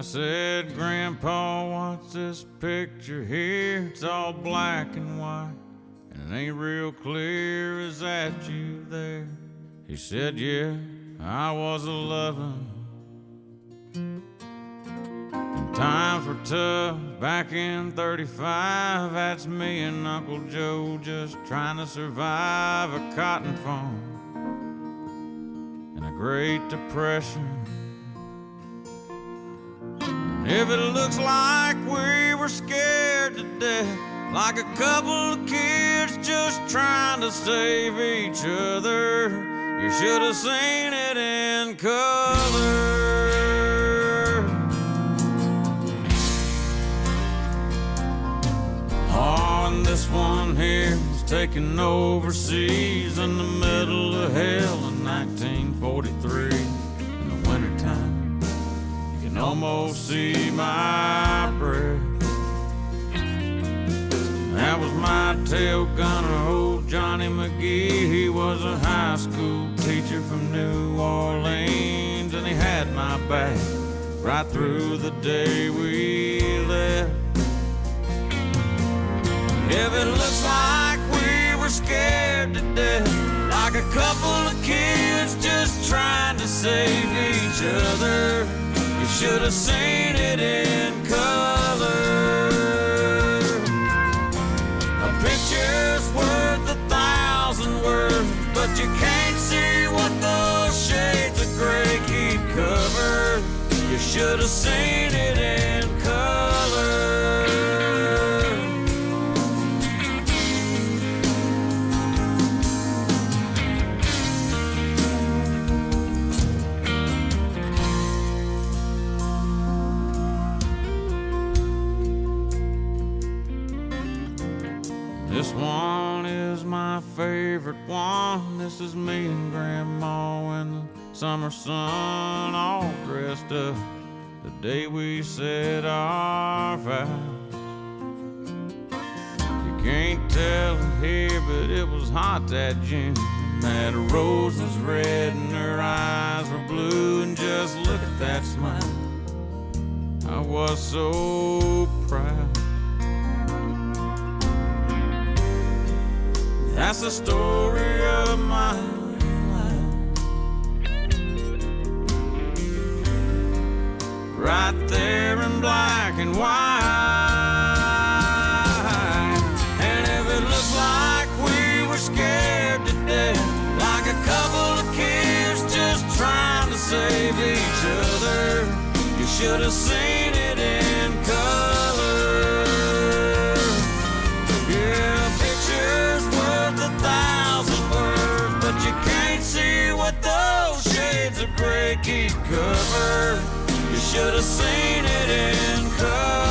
I said, Grandpa, what's this picture here? It's all black and white, and it ain't real clear. Is that you there? He said, Yeah, I was a lovin'. Times were tough back in 35. That's me and Uncle Joe just trying to survive a cotton farm and a Great Depression. If it looks like we were scared to death, like a couple of kids just trying to save each other, you should have seen it in color. Oh, and this one here was taken overseas in the middle of hell in 1943 see my breath. That was my tail gunner, old Johnny McGee. He was a high school teacher from New Orleans, and he had my back right through the day we left. If it looks like we were scared to death, like a couple of kids just trying to save each other, should have seen it in color. A picture's worth a thousand words, but you can't see what those shades of gray keep covered. You should have seen is my favorite one. This is me and Grandma in the summer sun, all dressed up. The day we said our vows. You can't tell it here, but it was hot that June. That rose was red and her eyes were blue, and just look at that smile. I was so proud. That's the story of my life. Right there in black and white. And if it looks like we were scared to death, like a couple of kids just trying to save each other, you should have seen it shaky cover. You should have seen it in color.